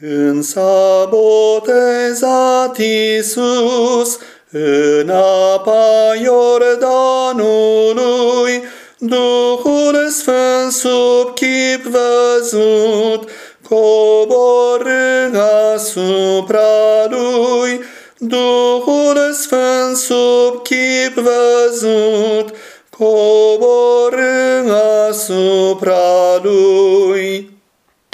Când s-a botezat Iisus în apa Iordanului, Duhul Sfânt sub chip văzut, coborând asupra lui, Duhul Sfânt sub chip văzut, coborând asupra lui.